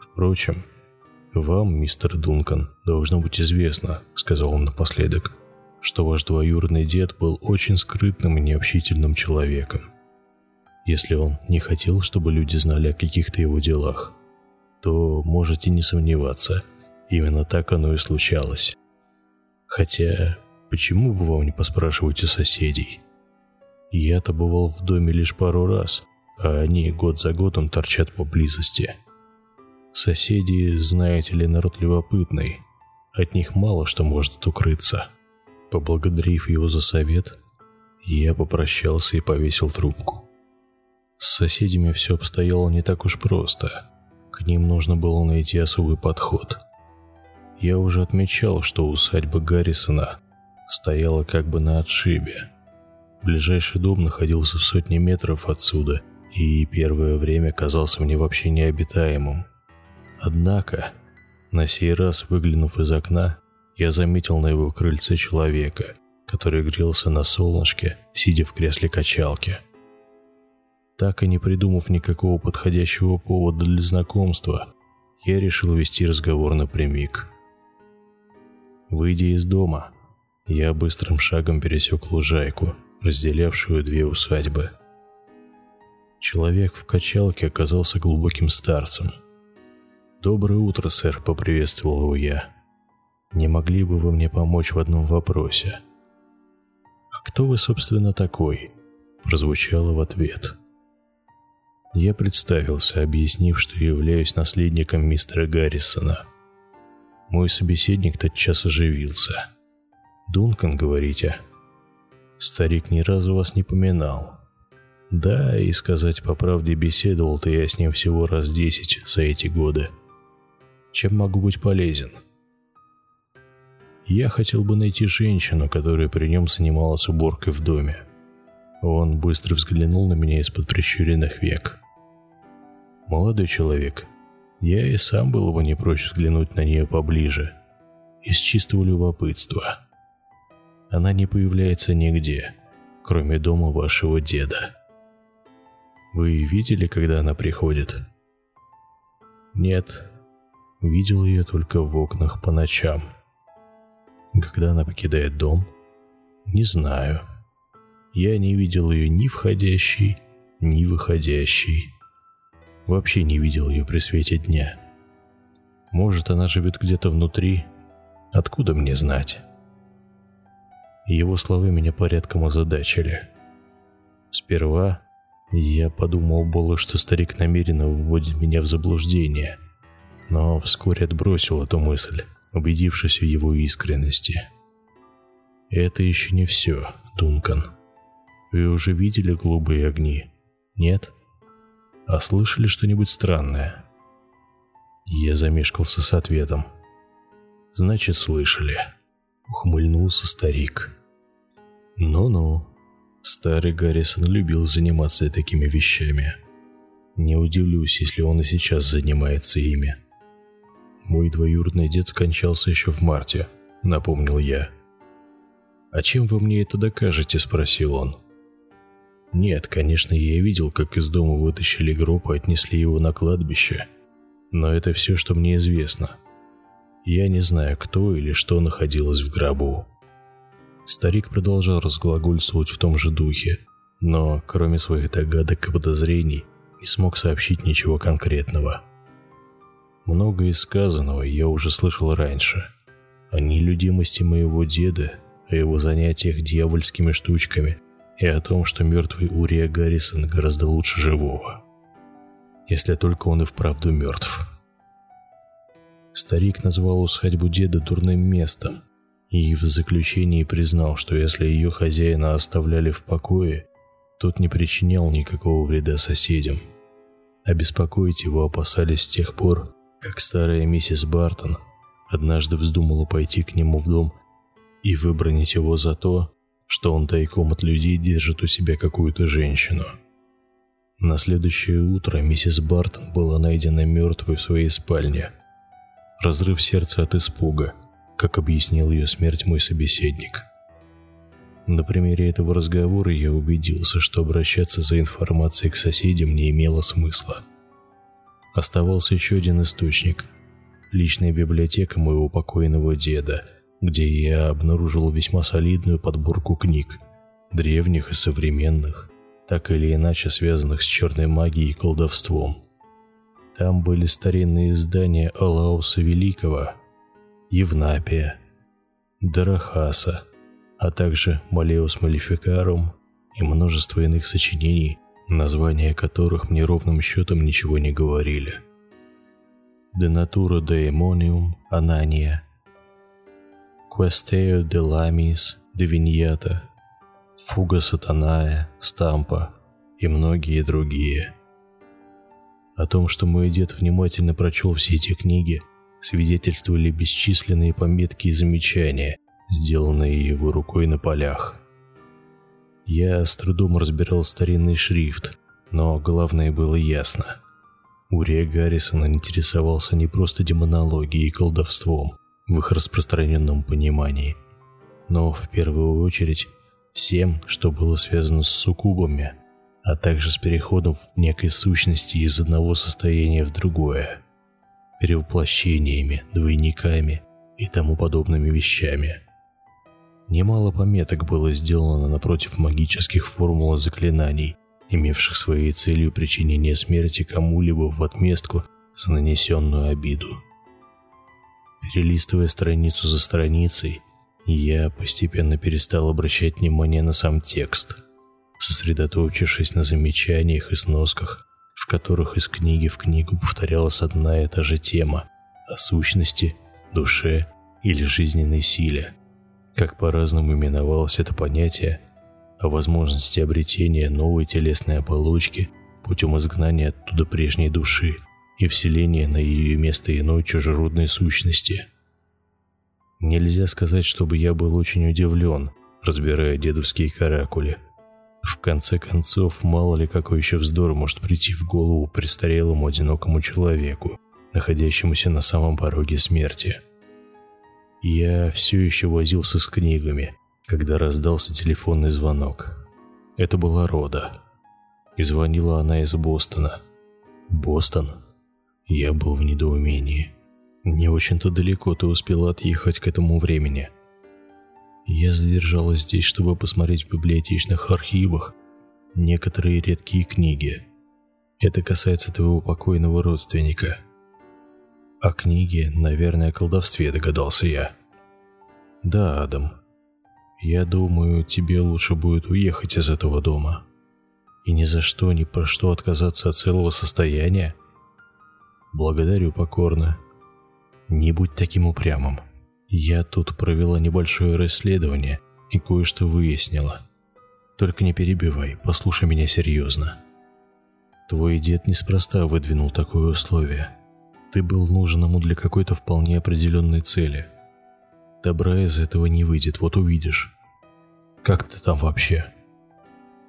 Впрочем, «Вам, мистер Дункан, должно быть известно», — сказал он напоследок, «что ваш двоюродный дед был очень скрытным и необщительным человеком. Если он не хотел, чтобы люди знали о каких-то его делах, то можете не сомневаться, именно так оно и случалось. Хотя, почему бы вам не поспрашивать у соседей? Я-то бывал в доме лишь пару раз, а они год за годом торчат поблизости». Соседи, знаете ли, народ любопытный. От них мало что может укрыться. Поблагодарив его за совет, я попрощался и повесил трубку. С соседями все обстояло не так уж просто. К ним нужно было найти особый подход. Я уже отмечал, что усадьба Гаррисона стояла как бы на отшибе. Ближайший дом находился в сотне метров отсюда и первое время казался мне вообще необитаемым. Однако, на сей раз, выглянув из окна, я заметил на его крыльце человека, который грелся на солнышке, сидя в кресле качалки. Так и не придумав никакого подходящего повода для знакомства, я решил вести разговор напрямик. Выйдя из дома, я быстрым шагом пересек лужайку, разделявшую две усадьбы. Человек в качалке оказался глубоким старцем – «Доброе утро, сэр», — поприветствовал его я. «Не могли бы вы мне помочь в одном вопросе?» «А кто вы, собственно, такой?» — прозвучало в ответ. Я представился, объяснив, что являюсь наследником мистера Гаррисона. Мой собеседник тотчас оживился. «Дункан, говорите?» «Старик ни разу вас не поминал». «Да, и сказать по правде, беседовал-то я с ним всего раз десять за эти годы». Чем могу быть полезен? Я хотел бы найти женщину, которая при нем занималась уборкой в доме. Он быстро взглянул на меня из-под прищуренных век. Молодой человек, я и сам был бы не прочь взглянуть на нее поближе. Из чистого любопытства. Она не появляется нигде, кроме дома вашего деда. Вы видели, когда она приходит? Нет, Видел ее только в окнах по ночам. Когда она покидает дом? Не знаю. Я не видел ее ни входящей, ни выходящей. Вообще не видел ее при свете дня. Может, она живет где-то внутри? Откуда мне знать? Его слова меня порядком озадачили. Сперва я подумал было, что старик намеренно вводит меня в заблуждение – но вскоре отбросил эту мысль, убедившись в его искренности. «Это еще не все, Дункан. Вы уже видели голубые огни? Нет? А слышали что-нибудь странное?» Я замешкался с ответом. «Значит, слышали», — ухмыльнулся старик. «Ну-ну, старый Гаррисон любил заниматься такими вещами. Не удивлюсь, если он и сейчас занимается ими». Мой двоюродный дед скончался еще в марте, напомнил я. «А чем вы мне это докажете?» – спросил он. «Нет, конечно, я видел, как из дома вытащили гроб и отнесли его на кладбище. Но это все, что мне известно. Я не знаю, кто или что находилось в гробу». Старик продолжал разглагольствовать в том же духе, но, кроме своих догадок и подозрений, не смог сообщить ничего конкретного. Многое из сказанного я уже слышал раньше. О нелюдимости моего деда, о его занятиях дьявольскими штучками и о том, что мертвый Урия Гаррисон гораздо лучше живого. Если только он и вправду мертв. Старик назвал усадьбу деда дурным местом. и в заключении признал, что если ее хозяина оставляли в покое, тот не причинял никакого вреда соседям. Обеспокоить его опасались с тех пор, как старая миссис Бартон однажды вздумала пойти к нему в дом и выбронить его за то, что он тайком от людей держит у себя какую-то женщину. На следующее утро миссис Бартон была найдена мертвой в своей спальне. Разрыв сердца от испуга, как объяснил ее смерть мой собеседник. На примере этого разговора я убедился, что обращаться за информацией к соседям не имело смысла. Оставался еще один источник – личная библиотека моего покойного деда, где я обнаружил весьма солидную подборку книг, древних и современных, так или иначе связанных с черной магией и колдовством. Там были старинные издания Алауса Великого, Евнапия, Дарахаса, а также Малеус Малификарум и множество иных сочинений, названия которых мне ровным счетом ничего не говорили. Natura Daemonium Anania, Questeo de Lamis de Vigneta, Fuga Сатаная, Стампа и многие другие. О том, что мой дед внимательно прочел все эти книги, свидетельствовали бесчисленные пометки и замечания, сделанные его рукой на полях. Я с трудом разбирал старинный шрифт, но главное было ясно. Урия Гаррисона интересовался не просто демонологией и колдовством в их распространенном понимании, но в первую очередь всем, что было связано с суккубами, а также с переходом в некой сущности из одного состояния в другое, перевоплощениями, двойниками и тому подобными вещами. Немало пометок было сделано напротив магических формул и заклинаний, имевших своей целью причинение смерти кому-либо в отместку за нанесенную обиду. Перелистывая страницу за страницей, я постепенно перестал обращать внимание на сам текст, сосредоточившись на замечаниях и сносках, в которых из книги в книгу повторялась одна и та же тема о сущности, душе или жизненной силе – как по-разному именовалось это понятие, о возможности обретения новой телесной оболочки путем изгнания оттуда прежней души и вселения на ее место иной чужеродной сущности. Нельзя сказать, чтобы я был очень удивлен, разбирая дедовские каракули. В конце концов, мало ли какой еще вздор может прийти в голову престарелому одинокому человеку, находящемуся на самом пороге смерти. Я все еще возился с книгами, когда раздался телефонный звонок. Это была Рода. И звонила она из Бостона. Бостон? Я был в недоумении. Не очень-то далеко ты успела отъехать к этому времени. Я задержалась здесь, чтобы посмотреть в библиотечных архивах некоторые редкие книги. Это касается твоего покойного родственника – о книге, наверное, о колдовстве, догадался я. Да, Адам. Я думаю, тебе лучше будет уехать из этого дома. И ни за что, ни про что отказаться от целого состояния. Благодарю покорно. Не будь таким упрямым. Я тут провела небольшое расследование и кое-что выяснила. Только не перебивай, послушай меня серьезно. Твой дед неспроста выдвинул такое условие. Ты был нужен ему для какой-то вполне определенной цели. Добра из этого не выйдет, вот увидишь. Как ты там вообще?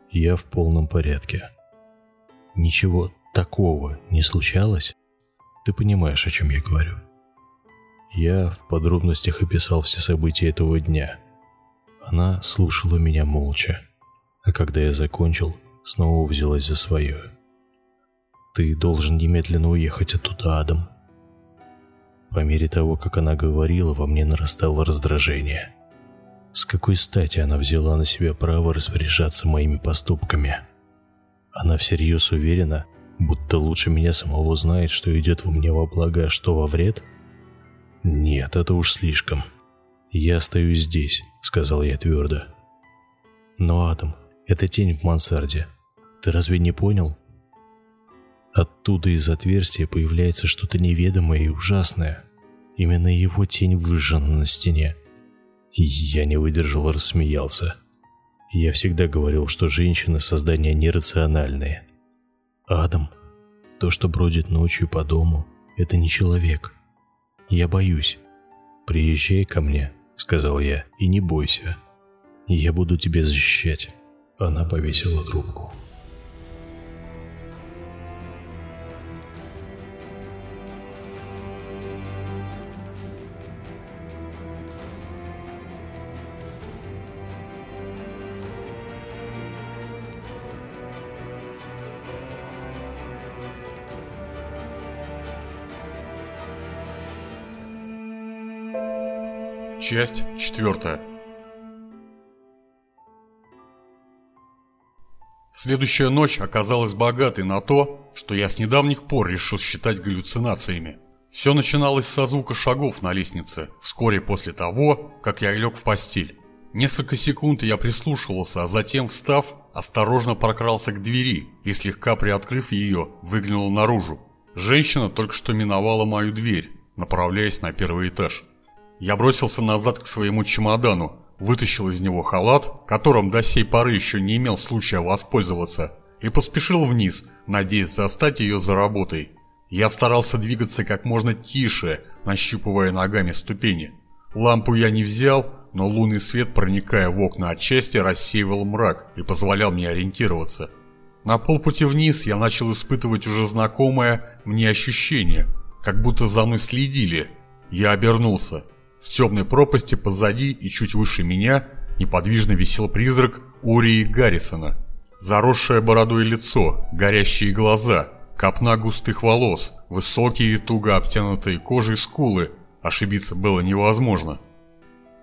Я в полном порядке. Ничего такого не случалось? Ты понимаешь, о чем я говорю. Я в подробностях описал все события этого дня. Она слушала меня молча, а когда я закончил, снова взялась за свое. Ты должен немедленно уехать оттуда, Адам. По мере того, как она говорила, во мне нарастало раздражение. С какой стати она взяла на себя право распоряжаться моими поступками? Она всерьез уверена, будто лучше меня самого знает, что идет во мне во благо, а что во вред? Нет, это уж слишком. Я остаюсь здесь, сказал я твердо. Но, Адам, это тень в мансарде. Ты разве не понял? Оттуда из отверстия появляется что-то неведомое и ужасное. Именно его тень выжжена на стене. Я не выдержал и рассмеялся. Я всегда говорил, что женщины – создания нерациональные. Адам, то, что бродит ночью по дому, это не человек. Я боюсь. Приезжай ко мне, сказал я, и не бойся. Я буду тебя защищать. Она повесила трубку. Часть четвертая. Следующая ночь оказалась богатой на то, что я с недавних пор решил считать галлюцинациями. Все начиналось со звука шагов на лестнице, вскоре после того, как я лег в постель. Несколько секунд я прислушивался, а затем, встав, осторожно прокрался к двери и, слегка приоткрыв ее, выглянул наружу. Женщина только что миновала мою дверь, направляясь на первый этаж. Я бросился назад к своему чемодану, вытащил из него халат, которым до сей поры еще не имел случая воспользоваться, и поспешил вниз, надеясь застать ее за работой. Я старался двигаться как можно тише, нащупывая ногами ступени. Лампу я не взял, но лунный свет, проникая в окна отчасти, рассеивал мрак и позволял мне ориентироваться. На полпути вниз я начал испытывать уже знакомое мне ощущение, как будто за мной следили. Я обернулся. В темной пропасти позади и чуть выше меня неподвижно висел призрак Урии Гаррисона. Заросшее бородой лицо, горящие глаза, копна густых волос, высокие и туго обтянутые кожей скулы. Ошибиться было невозможно.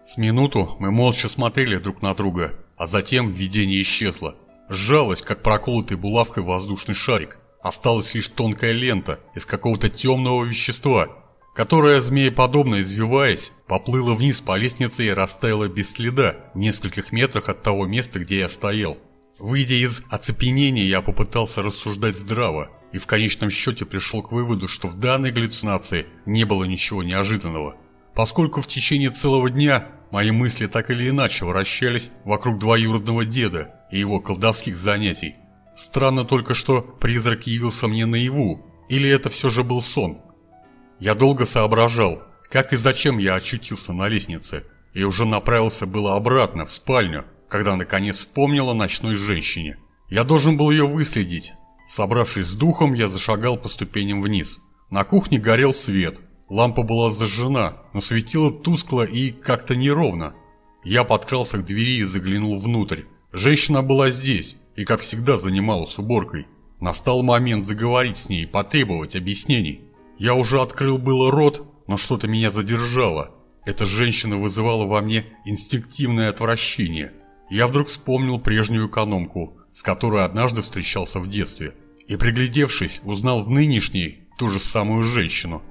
С минуту мы молча смотрели друг на друга, а затем видение исчезло. Сжалось, как проколотый булавкой воздушный шарик. Осталась лишь тонкая лента из какого-то темного вещества, которая, змееподобно извиваясь, поплыла вниз по лестнице и растаяла без следа в нескольких метрах от того места, где я стоял. Выйдя из оцепенения, я попытался рассуждать здраво и в конечном счете пришел к выводу, что в данной галлюцинации не было ничего неожиданного. Поскольку в течение целого дня мои мысли так или иначе вращались вокруг двоюродного деда и его колдовских занятий. Странно только, что призрак явился мне наяву, или это все же был сон – я долго соображал, как и зачем я очутился на лестнице, и уже направился было обратно, в спальню, когда наконец вспомнил о ночной женщине. Я должен был ее выследить. Собравшись с духом, я зашагал по ступеням вниз. На кухне горел свет. Лампа была зажжена, но светила тускло и как-то неровно. Я подкрался к двери и заглянул внутрь. Женщина была здесь и, как всегда, занималась уборкой. Настал момент заговорить с ней и потребовать объяснений. Я уже открыл было рот, но что-то меня задержало. Эта женщина вызывала во мне инстинктивное отвращение. Я вдруг вспомнил прежнюю экономку, с которой однажды встречался в детстве, и, приглядевшись, узнал в нынешней ту же самую женщину.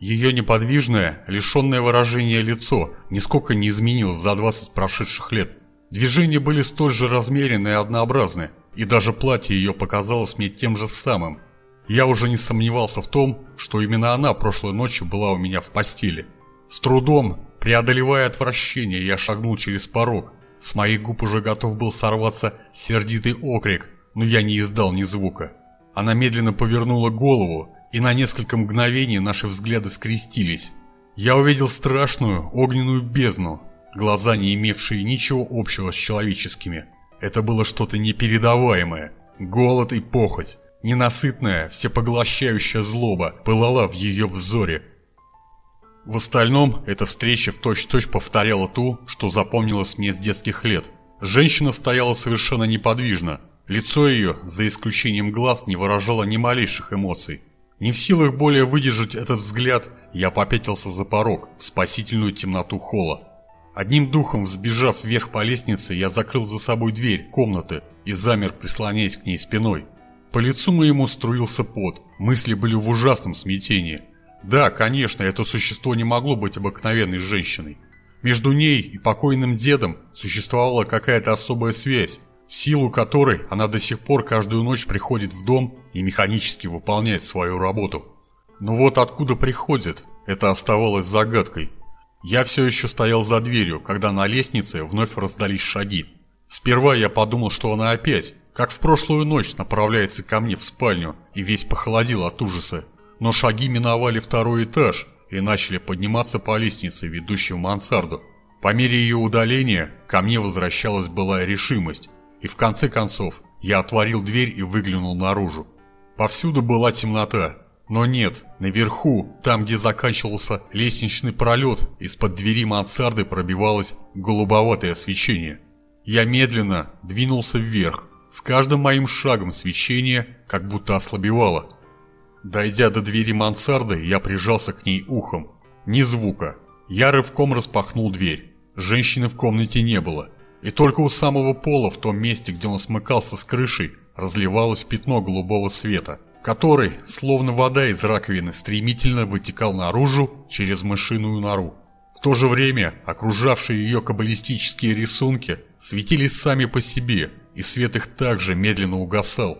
Ее неподвижное, лишенное выражения лицо нисколько не изменилось за 20 прошедших лет. Движения были столь же размеренные и однообразны, и даже платье ее показалось мне тем же самым – я уже не сомневался в том, что именно она прошлой ночью была у меня в постели. С трудом, преодолевая отвращение, я шагнул через порог. С моих губ уже готов был сорваться сердитый окрик, но я не издал ни звука. Она медленно повернула голову, и на несколько мгновений наши взгляды скрестились. Я увидел страшную огненную бездну, глаза, не имевшие ничего общего с человеческими. Это было что-то непередаваемое, голод и похоть. Ненасытная, всепоглощающая злоба пылала в ее взоре. В остальном, эта встреча в точь-в-точь -точь повторяла ту, что запомнилось мне с детских лет. Женщина стояла совершенно неподвижно. Лицо ее, за исключением глаз, не выражало ни малейших эмоций. Не в силах более выдержать этот взгляд, я попятился за порог, в спасительную темноту холла. Одним духом взбежав вверх по лестнице, я закрыл за собой дверь комнаты и замер, прислоняясь к ней спиной. По лицу моему струился пот, мысли были в ужасном смятении. Да, конечно, это существо не могло быть обыкновенной женщиной. Между ней и покойным дедом существовала какая-то особая связь, в силу которой она до сих пор каждую ночь приходит в дом и механически выполняет свою работу. Но вот откуда приходит, это оставалось загадкой. Я все еще стоял за дверью, когда на лестнице вновь раздались шаги. Сперва я подумал, что она опять, как в прошлую ночь, направляется ко мне в спальню и весь похолодел от ужаса. Но шаги миновали второй этаж и начали подниматься по лестнице, ведущей в мансарду. По мере ее удаления ко мне возвращалась былая решимость, и в конце концов я отворил дверь и выглянул наружу. Повсюду была темнота, но нет, наверху, там где заканчивался лестничный пролет, из-под двери мансарды пробивалось голубоватое свечение. Я медленно двинулся вверх. С каждым моим шагом свечение как будто ослабевало. Дойдя до двери мансарды, я прижался к ней ухом. Ни звука. Я рывком распахнул дверь. Женщины в комнате не было. И только у самого пола, в том месте, где он смыкался с крышей, разливалось пятно голубого света, который, словно вода из раковины, стремительно вытекал наружу через мышиную нору. В то же время окружавшие ее каббалистические рисунки светились сами по себе, и свет их также медленно угасал.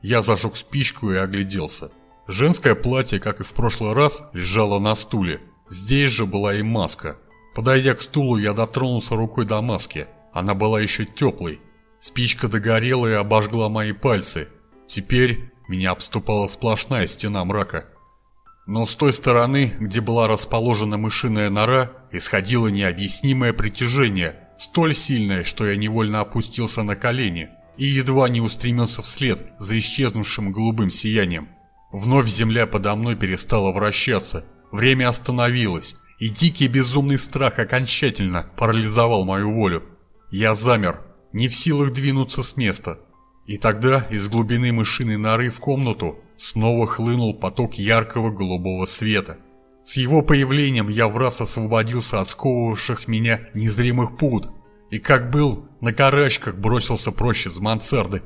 Я зажег спичку и огляделся. Женское платье, как и в прошлый раз, лежало на стуле. Здесь же была и маска. Подойдя к стулу, я дотронулся рукой до маски. Она была еще теплой. Спичка догорела и обожгла мои пальцы. Теперь меня обступала сплошная стена мрака. Но с той стороны, где была расположена мышиная нора, исходило необъяснимое притяжение, столь сильное, что я невольно опустился на колени и едва не устремился вслед за исчезнувшим голубым сиянием. Вновь земля подо мной перестала вращаться, время остановилось, и дикий безумный страх окончательно парализовал мою волю. Я замер, не в силах двинуться с места. И тогда из глубины мышиной норы в комнату снова хлынул поток яркого голубого света. С его появлением я в раз освободился от сковывавших меня незримых пут, и как был, на карачках бросился прочь из мансарды.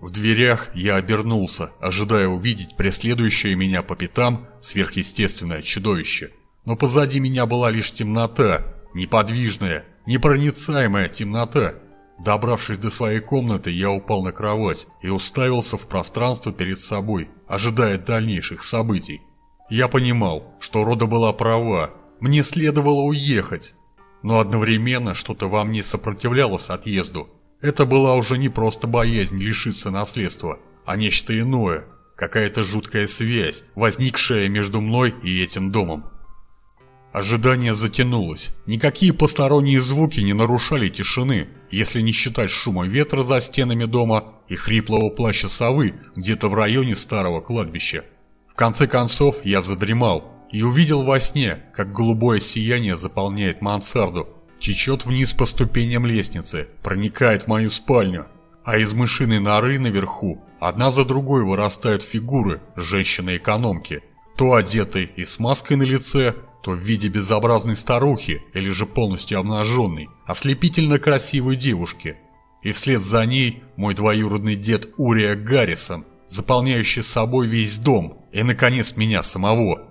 В дверях я обернулся, ожидая увидеть преследующее меня по пятам сверхъестественное чудовище. Но позади меня была лишь темнота, неподвижная, непроницаемая темнота. Добравшись до своей комнаты, я упал на кровать и уставился в пространство перед собой, ожидая дальнейших событий. Я понимал, что Рода была права, мне следовало уехать, но одновременно что-то во мне сопротивлялось отъезду. Это была уже не просто боязнь лишиться наследства, а нечто иное, какая-то жуткая связь, возникшая между мной и этим домом. Ожидание затянулось. Никакие посторонние звуки не нарушали тишины, если не считать шума ветра за стенами дома и хриплого плаща совы где-то в районе старого кладбища. В конце концов я задремал и увидел во сне, как голубое сияние заполняет мансарду, течет вниз по ступеням лестницы, проникает в мою спальню, а из мышиной норы наверху одна за другой вырастают фигуры женщины-экономки, то одетой и с маской на лице, то в виде безобразной старухи или же полностью обнаженной, ослепительно красивой девушки. И вслед за ней мой двоюродный дед Урия Гаррисон, заполняющий собой весь дом, и, наконец, меня самого.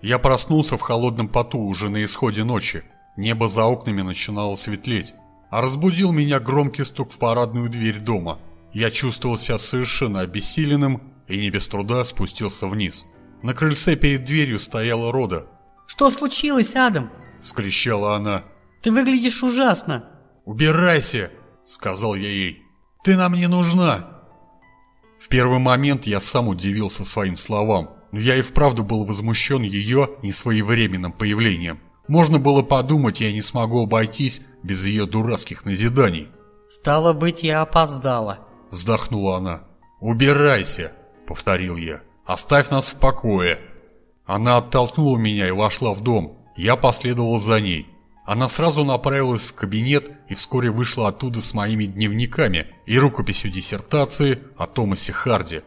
Я проснулся в холодном поту уже на исходе ночи, Небо за окнами начинало светлеть, а разбудил меня громкий стук в парадную дверь дома. Я чувствовал себя совершенно обессиленным и не без труда спустился вниз. На крыльце перед дверью стояла Рода. «Что случилось, Адам?» – вскричала она. «Ты выглядишь ужасно!» «Убирайся!» – сказал я ей. «Ты нам не нужна!» В первый момент я сам удивился своим словам, но я и вправду был возмущен ее несвоевременным появлением. Можно было подумать, я не смогу обойтись без ее дурацких назиданий. «Стало быть, я опоздала», — вздохнула она. «Убирайся», — повторил я. «Оставь нас в покое». Она оттолкнула меня и вошла в дом. Я последовал за ней. Она сразу направилась в кабинет и вскоре вышла оттуда с моими дневниками и рукописью диссертации о Томасе Харди.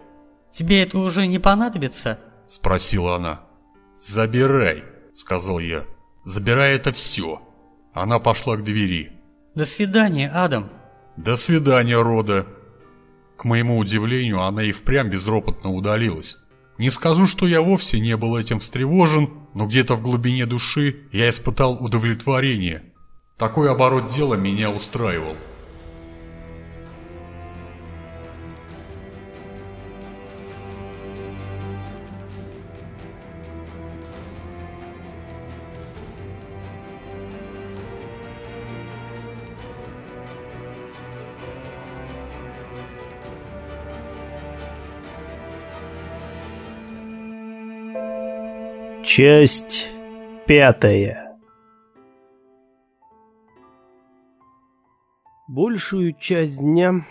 «Тебе это уже не понадобится?» – спросила она. «Забирай», – сказал я. Забирай это все. Она пошла к двери. До свидания, Адам. До свидания, Рода. К моему удивлению, она и впрямь безропотно удалилась. Не скажу, что я вовсе не был этим встревожен, но где-то в глубине души я испытал удовлетворение. Такой оборот дела меня устраивал. Часть пятая Большую часть дня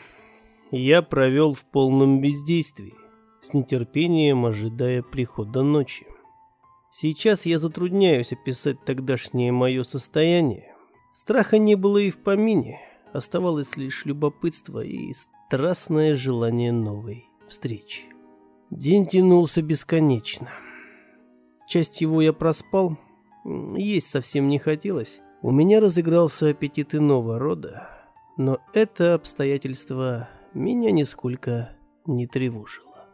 я провел в полном бездействии, с нетерпением ожидая прихода ночи. Сейчас я затрудняюсь описать тогдашнее мое состояние. Страха не было и в помине, оставалось лишь любопытство и страстное желание новой встречи. День тянулся бесконечно. Часть его я проспал, есть совсем не хотелось. У меня разыгрался аппетит иного рода, но это обстоятельство меня нисколько не тревожило.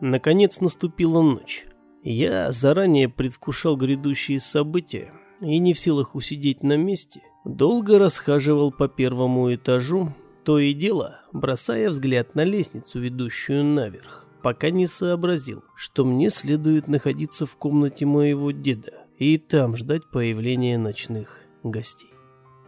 Наконец наступила ночь. Я заранее предвкушал грядущие события и не в силах усидеть на месте, долго расхаживал по первому этажу, то и дело бросая взгляд на лестницу, ведущую наверх, пока не сообразил, что мне следует находиться в комнате моего деда и там ждать появления ночных гостей.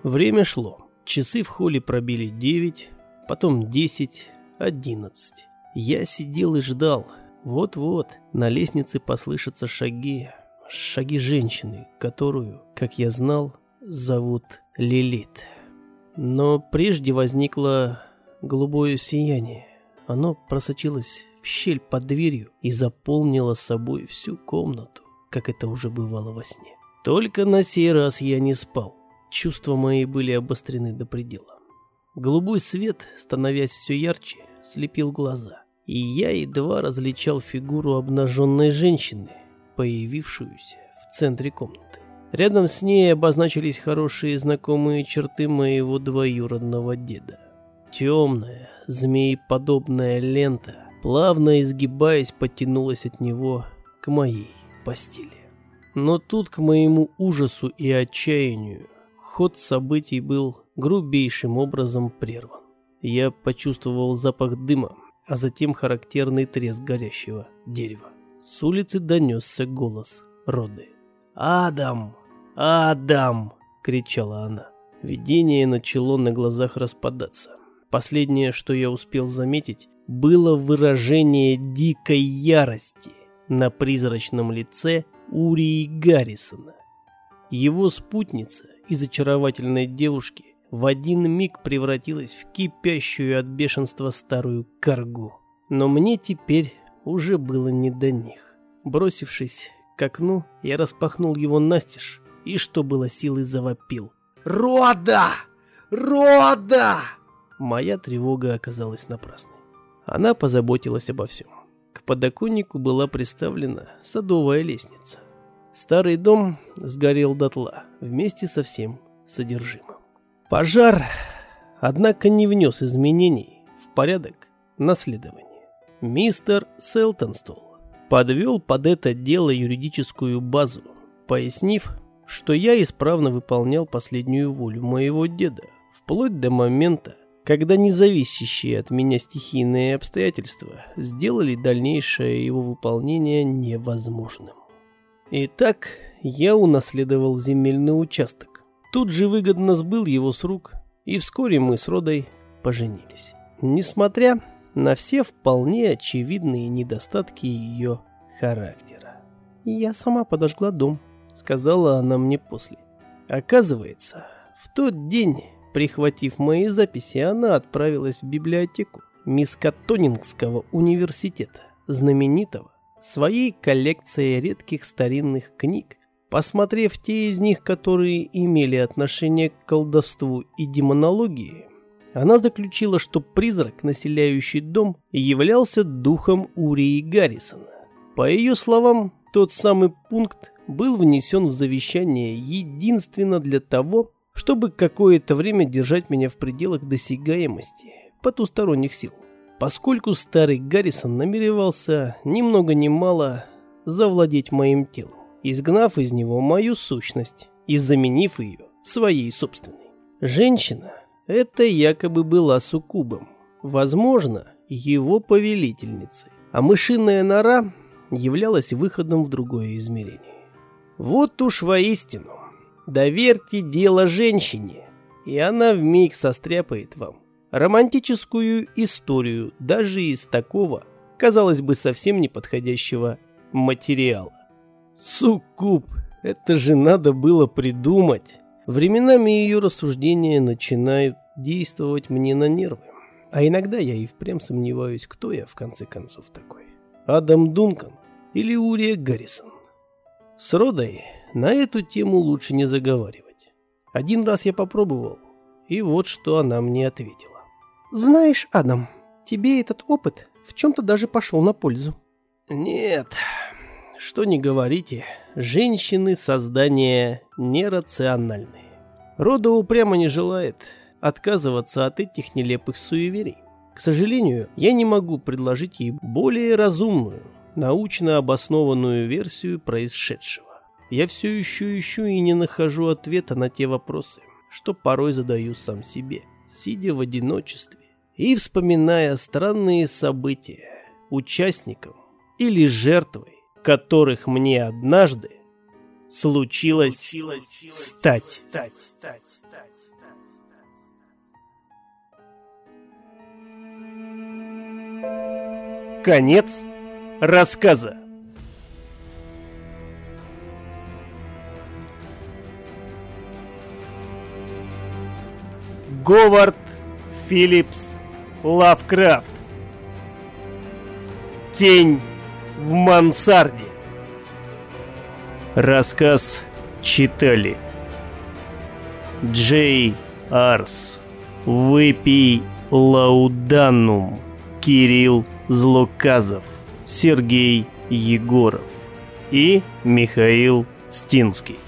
Время шло. Часы в холле пробили девять, потом десять, одиннадцать. Я сидел и ждал. Вот-вот на лестнице послышатся шаги. Шаги женщины, которую, как я знал, зовут Лилит. Но прежде возникло голубое сияние. Оно просочилось в щель под дверью и заполнило собой всю комнату, как это уже бывало во сне. Только на сей раз я не спал. Чувства мои были обострены до предела. Голубой свет, становясь все ярче, слепил глаза, и я едва различал фигуру обнаженной женщины, появившуюся в центре комнаты. Рядом с ней обозначились хорошие знакомые черты моего двоюродного деда. Темная, змееподобная лента, плавно изгибаясь, потянулась от него к моей постели. Но тут, к моему ужасу и отчаянию, ход событий был грубейшим образом прерван. Я почувствовал запах дыма, а затем характерный треск горящего дерева. С улицы донесся голос Роды. «Адам! Адам!» — кричала она. Видение начало на глазах распадаться. Последнее, что я успел заметить, было выражение дикой ярости на призрачном лице Урии Гаррисона. Его спутница из очаровательной девушки в один миг превратилась в кипящую от бешенства старую каргу. Но мне теперь уже было не до них. Бросившись к окну, я распахнул его настежь и, что было силы, завопил. «Рода! Рода!» Моя тревога оказалась напрасной. Она позаботилась обо всем. К подоконнику была приставлена садовая лестница. Старый дом сгорел дотла вместе со всем содержимым. Пожар, однако, не внес изменений в порядок наследования. Мистер Селтонстол подвел под это дело юридическую базу, пояснив, что я исправно выполнял последнюю волю моего деда, вплоть до момента, когда независящие от меня стихийные обстоятельства сделали дальнейшее его выполнение невозможным. Итак, я унаследовал земельный участок. Тут же выгодно сбыл его с рук, и вскоре мы с Родой поженились. Несмотря на все вполне очевидные недостатки ее характера. «Я сама подожгла дом», — сказала она мне после. Оказывается, в тот день Прихватив мои записи, она отправилась в библиотеку Мискатонингского университета, знаменитого своей коллекцией редких старинных книг. Посмотрев те из них, которые имели отношение к колдовству и демонологии, она заключила, что призрак, населяющий дом, являлся духом Урии Гаррисона. По ее словам, тот самый пункт был внесен в завещание единственно для того, чтобы какое-то время держать меня в пределах досягаемости потусторонних сил. Поскольку старый Гаррисон намеревался ни много ни мало завладеть моим телом, изгнав из него мою сущность и заменив ее своей собственной. Женщина это якобы была суккубом, возможно, его повелительницей, а мышиная нора являлась выходом в другое измерение. Вот уж воистину Доверьте дело женщине, и она вмиг состряпает вам романтическую историю даже из такого, казалось бы, совсем неподходящего материала. Суккуб, это же надо было придумать. Временами ее рассуждения начинают действовать мне на нервы. А иногда я и впрямь сомневаюсь, кто я в конце концов такой. Адам Дункан или Урия Гаррисон. С Родой на эту тему лучше не заговаривать. Один раз я попробовал, и вот что она мне ответила. Знаешь, Адам, тебе этот опыт в чем-то даже пошел на пользу. Нет, что не говорите, женщины создания нерациональные. Рода упрямо не желает отказываться от этих нелепых суеверий. К сожалению, я не могу предложить ей более разумную, научно обоснованную версию происшедшего. Я все еще ищу и не нахожу ответа на те вопросы, что порой задаю сам себе, сидя в одиночестве и вспоминая странные события, участникам или жертвой которых мне однажды случилось, случилось стать. стать, стать, стать. Конец рассказа. Говард Филлипс Лавкрафт. Тень в мансарде. Рассказ читали Джей Арс, Выпей Лауданум, Кирилл Злоказов, Сергей Егоров и Михаил Стинский.